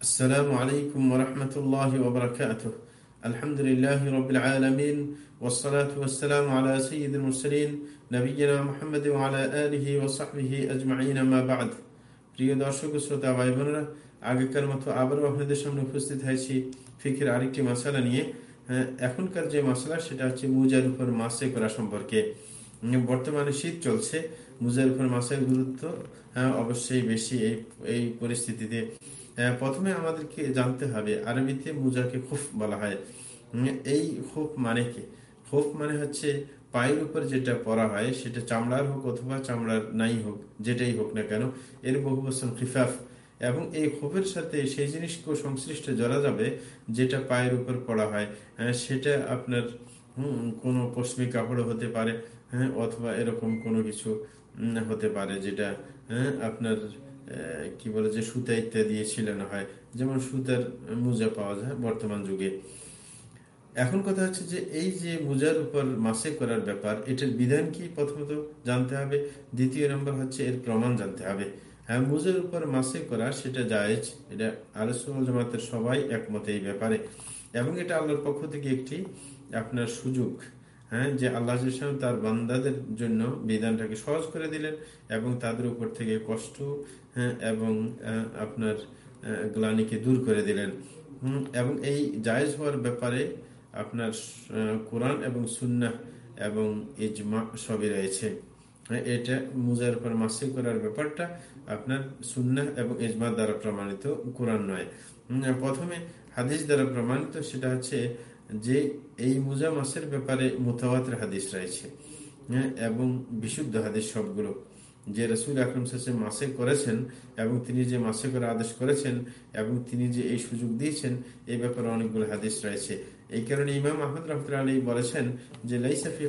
السلام عليكم ورحمة الله وبركاته الحمد لله رب العالمين والصلاة والسلام على سيد المرسلين نبينا محمد وعلى آله وصحبه أجمعين ما بعد প্রিয় দর্শক শ্রোতা ভাই বোনেরা আগেকার মতো আবারও আপনাদের সামনে উপস্থিত হয়েছি ফিকের আরেকটি মশালা নিয়ে হ্যাঁ, এখনকার যে মশলা সেটা হচ্ছে মুজার উপর মাসে করা সম্পর্কে বর্তমানে শীত চলছে। মুজার উপর মাসের গুরুত্ব হ্যাঁ, অবশ্যই বেশি এই এই পরিস্থিতিতে। প্রথমে আমাদেরকে জানতে হবে আরবিতে মুজাকে খুফ বলা হয়। এই খুফ মানে কি? খুফ মানে হচ্ছে পায়ের উপর যেটা পরা হয় সেটা চামড়ার হোক অথবা চামড়ার নাই হোক যেটাই হোক না কেন এর বহু বছর খিফাফ। এবং এই ক্ষোভের সাথে সেই জিনিসকেও সংশ্লিষ্ট জড়া যাবে যেটা পায়ের উপর পড়া হয়। সেটা আপনার হম কোনো পশ্চিমী কাপড় হতে পারে হ্যাঁ অথবা এরকম কোনো কিছু হতে পারে যেটা হ্যাঁ আপনার কি বলে যে সুতা ইত্যাদি ছিলানো হয়। যেমন সুতার মোজা পাওয়া যায় বর্তমান যুগে। এখন কথা হচ্ছে যে এই যে মোজার উপর মাসে করার ব্যাপার, এটার বিধান কি প্রথমত জানতে হবে? দ্বিতীয় নম্বর হচ্ছে এর প্রমাণ জানতে হবে। হ্যাঁ মোজার উপর মাসে করা সেটা জায়েজ। এটা আলোচনা জামাতের সবাই একমত এই ব্যাপারে। এবং এটা আল্লাহর পক্ষ থেকে একটি আপনার সুযোগ। হ্যাঁ যে আল্লাহ তার বান্দাদের জন্য বিধানটাকে সহজ করে দিলেন এবং তাদের উপর থেকে কষ্ট হ্যাঁ এবং আপনার গ্লানিকে দূর করে দিলেন। এবং এই জায়েজ হওয়ার ব্যাপারে আপনার কোরআন এবং সুন্না এবং ইজমা সবই রয়েছে। হ্যাঁ, এটা মুজার উপর মাসে করার ব্যাপারটা আপনার সুন্না এবং ইজমা দ্বারা প্রমাণিত কোরআন নয়। প্রথমে হাদিস দ্বারা প্রমাণিত সেটা হচ্ছে যে এই মুজা মাসের ব্যাপারে মোতাবাতের হাদিস রয়েছে হ্যাঁ, এবং বিশুদ্ধ হাদিস সবগুলো। যে রসুল আকরম মাসে করেছেন এবং তিনি যে মাসে করে আদেশ করেছেন এবং তিনি যে এই সুযোগ দিয়েছেন এই ব্যাপারে অনেকগুলো হাদিস রয়েছে। এই কারণে ইমাম আহমদ রহমতুল্লাহ আলী বলেছেন যে লাইসাফি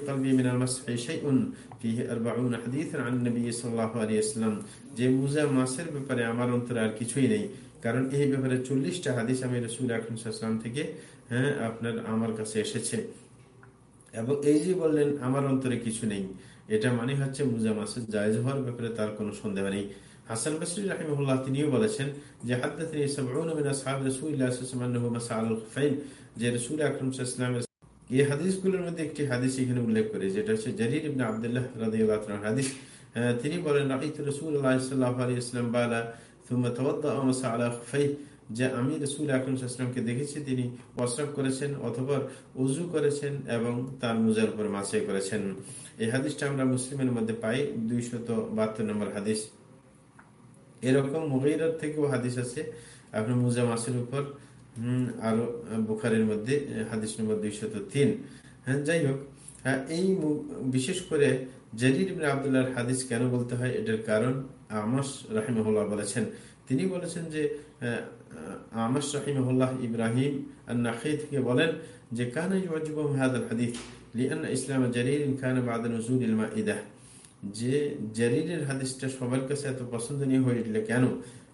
যে মুজা মাসের ব্যাপারে আমার অন্তরে আর কিছুই নেই। কারণ এই ব্যাপারে চল্লিশটা হাদিস আমি রসুল আকরম সাল্লাম থেকে হ্যাঁ আপনার আমার কাছে এসেছে এবং এই যে বললেন আমার অন্তরে কিছু নেই এটা মানে হচ্ছে মুজা মাসের জায়জ হওয়ার ব্যাপারে তার কোনো সন্দেহ নেই হাসান বসরি রাহিমুল্লাহ তিনিও বলেছেন যে হাদ্দাতিনি সাবউনা মিন আসহাব রাসূলিল্লাহ সাল্লাল্লাহু আলাইহি ওয়াসাল্লাম যে রাসূল আকরাম সাল্লাল্লাহু এই হাদিসগুলোর মধ্যে একটি হাদিস এখানে উল্লেখ করে যেটা হচ্ছে জারির ইবনে আব্দুল্লাহ রাদিয়াল্লাহু তাআলা হাদিস তিনি বলেন রাইতু রাসূলুল্লাহ সাল্লাল্লাহু আলাইহি ওয়াসাল্লাম বালা ثم توضأ ومسح على خفيه যে আমি রসুল আকরমকে দেখেছি, তিনি প্রস্রাব করেছেন অথবা উজু করেছেন এবং তার মুজার উপর মাসে করেছেন। এই হাদিসটা আমরা মুসলিমের মধ্যে পাই, দুইশত বাহাত্তর নম্বর হাদিস। এরকম মুগিরার থেকেও হাদিস আছে আপনার মুজা মাসের উপর আরও বুখারের মধ্যে, হাদিস নম্বর দুইশত তিন। হ্যাঁ যাই হোক হ্যাঁ এই বিশেষ করে জারির আবদুল্লাহর হাদিস কেন বলতে হয়? এটার কারণ আমাস রাহিমহল্লা বলেছেন। তিনি বলেছেন যে আমাস রাহিমহল্লাহ ইব্রাহিম নাকি থেকে বলেন যে, কানা হাদিস লিআন ইসলাম জারির খান বাদা নজুল ইলমা ইদাহ যে জারিরের হাদিসটা সবার কাছে এত পছন্দনীয় হয়ে উঠলে কেন?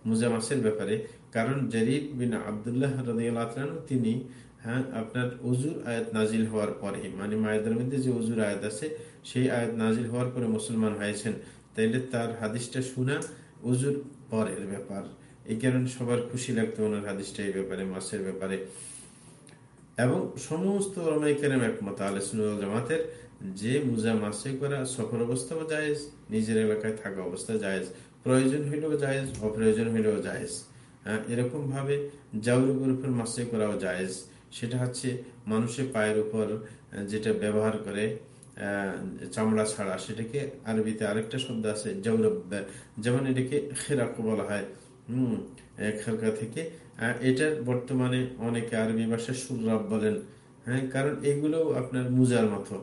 মুজা মাসের ব্যাপারে। কারণ জারির বিন আবদুল্লাহ রাদিয়াল্লাহু তিনি হ্যাঁ আপনার উজুর আয়াত নাজিল হওয়ার পরে মানে মায়েদের মধ্যে যে উজুর আয়াত আছে, সেই আয়াত নাজিল হওয়ার পরে মুসলমান হয়েছেন। তাইলে তার হাদিসটা শোনা উজুর পরের ব্যাপার। এই কারণে সবার খুশি লাগতো ওনার হাদিসটা এই ব্যাপারে, মাসের ব্যাপারে। এবং সমস্ত একমত আলোচনা জামাতের, যে মুজা মাসে করা সফর অবস্থাও জায়েজ, নিজের এলাকায় থাকা অবস্থা জায়েজ, প্রয়োজন হইলেও জায়েজ, অপ্রয়োজন হইলেও জায়েজ। হ্যাঁ এরকম ভাবে জাউরের উপর মাসে করাও জায়েজ। সেটা হচ্ছে মানুষের পায়ের উপর যেটা ব্যবহার করে চামড়া ছাড়া। সেটাকে আরবিতে আরেকটা শব্দ আছে জৌরব যেমন এটাকে খেরাক বলা হয়। হম খেলকা থেকে এটার বর্তমানে অনেকে আরবি ভাষায় সুরাব বলেন। হ্যাঁ কারণ এগুলো আপনার মুজার মতো।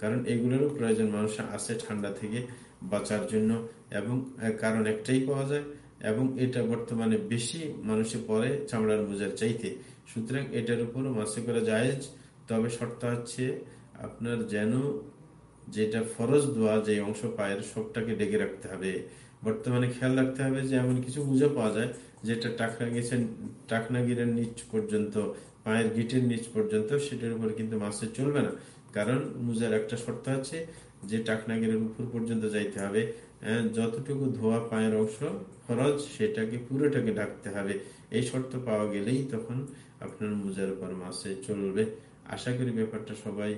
কারণ এগুলোরও প্রয়োজন মানুষ আছে ঠান্ডা থেকে বাঁচার জন্য। এবং কারণ একটাই পাওয়া যায় এবং এটা বর্তমানে বেশি মানুষে পরে চামড়ার মোজার চাইতে। সুতরাং এটার উপরও মাসে করা যায় তবে শর্ত হচ্ছে আপনার যেন যেটা ফরজ দোয়া, যে অংশ পায়ের সবটাকে ডেকে রাখতে হবে। বর্তমানে খেয়াল রাখতে হবে যে এমন কিছু মুজা পাওয়া যায় যেটা টাকনা গেছেন টাকনা গিরের নিচ পর্যন্ত, পায়ের গিটের নিচ পর্যন্ত, সেটার উপর কিন্তু মাসে চলবে না। কারণ মুজার একটা শর্ত আছে যে টাকনাগের উপর পর্যন্ত যাইতে হবে যতটুকু ধোয়া পায়ের অংশ খরচ সেটাকে পুরোটাকে ঢাকতে হবে। এই শর্ত পাওয়া গেলেই তখন আপনার মোজার উপর মাসে চলবে। আশা করি ব্যাপারটা সবাই